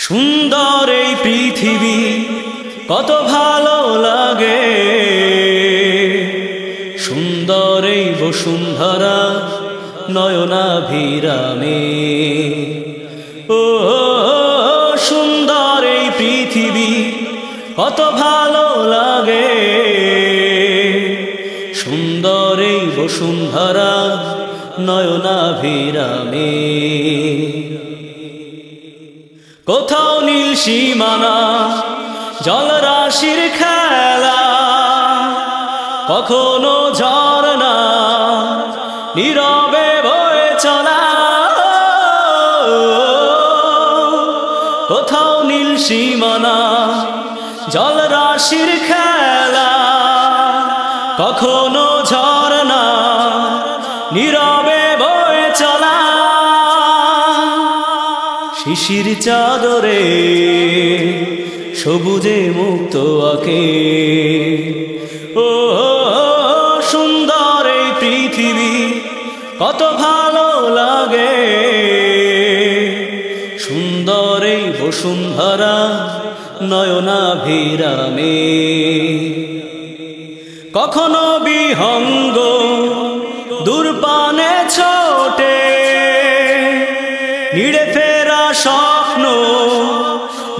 সুন্দর এই পৃথিবী কত ভালো লাগে। সুন্দর এই বসুন্ধরা নয়নাভিরামে। ও, সুন্দর এই পৃথিবী কত ভালো লাগে। সুন্দর এই বসুন্ধরা নয়নাভিরামে। কোথাও নীল সীমানা, জলরাশির খেলা। কখনো ঝরনা নীরবে বয়ে চলা। কোথাও নীল সীমানা, জলরাশির খেলা। কখনো ঝরনা নীরবে শিশির চাদরে সবুজে মুক্ত আকে। ও সুন্দর এই পৃথিবী কত ভালো লাগে। সুন্দর এই বসুন্ধরা নয়নাভিরামে। কখনো বিহঙ্গ দূরপানে ছোটে, নিড়ে ফেরা স্বপ্ন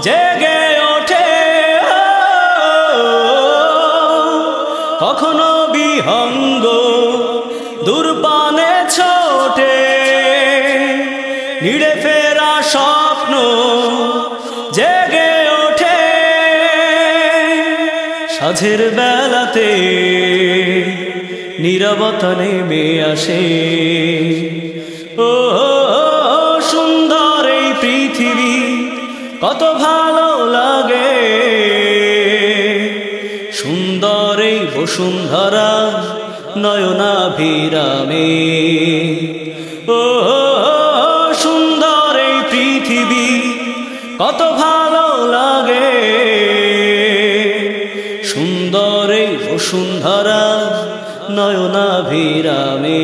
জেগে ওঠে। কখনো বিহঙ্গ দূরপানে ছোটে। নিড়ে ফেরা স্বপ্ন জেগে ওঠে। সাঝের বেলাতে নিরবতা নেমে আসে। ও সুন্দর পৃথিবী কত ভালো লাগে। সুন্দর এই বসুন্ধরা নয়নাভিরামে। ও, সুন্দর এই পৃথিবী কত ভালো লাগে। সুন্দর এই বসুন্ধরা নয়নাভিরামে।